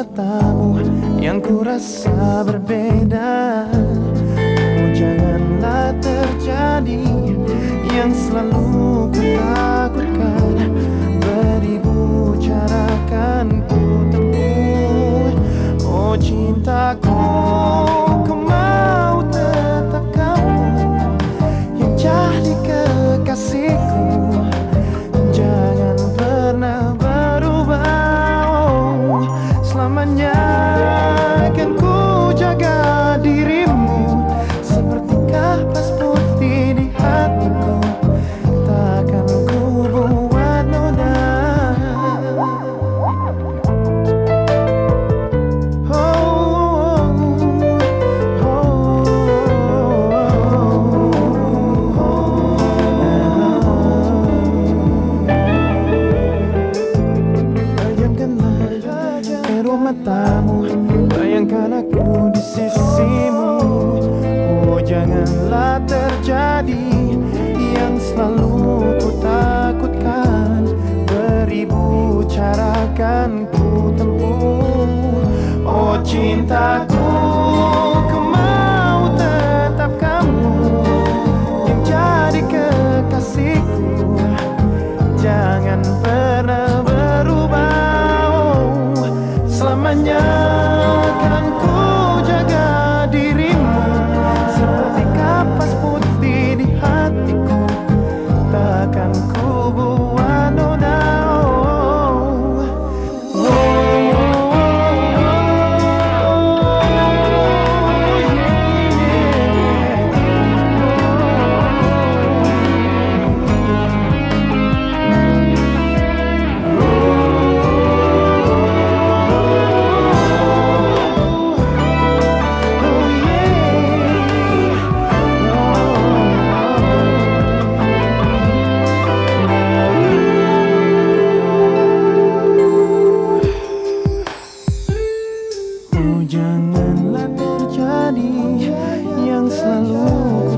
matamu yang ku rasa berbeda. Oh janganlah terjadi yang selalu ku matamu Bayangkan aku di sisimu. Oh janganlah terjadi Yang selalu ku tahu janganlah terjadi yang selalu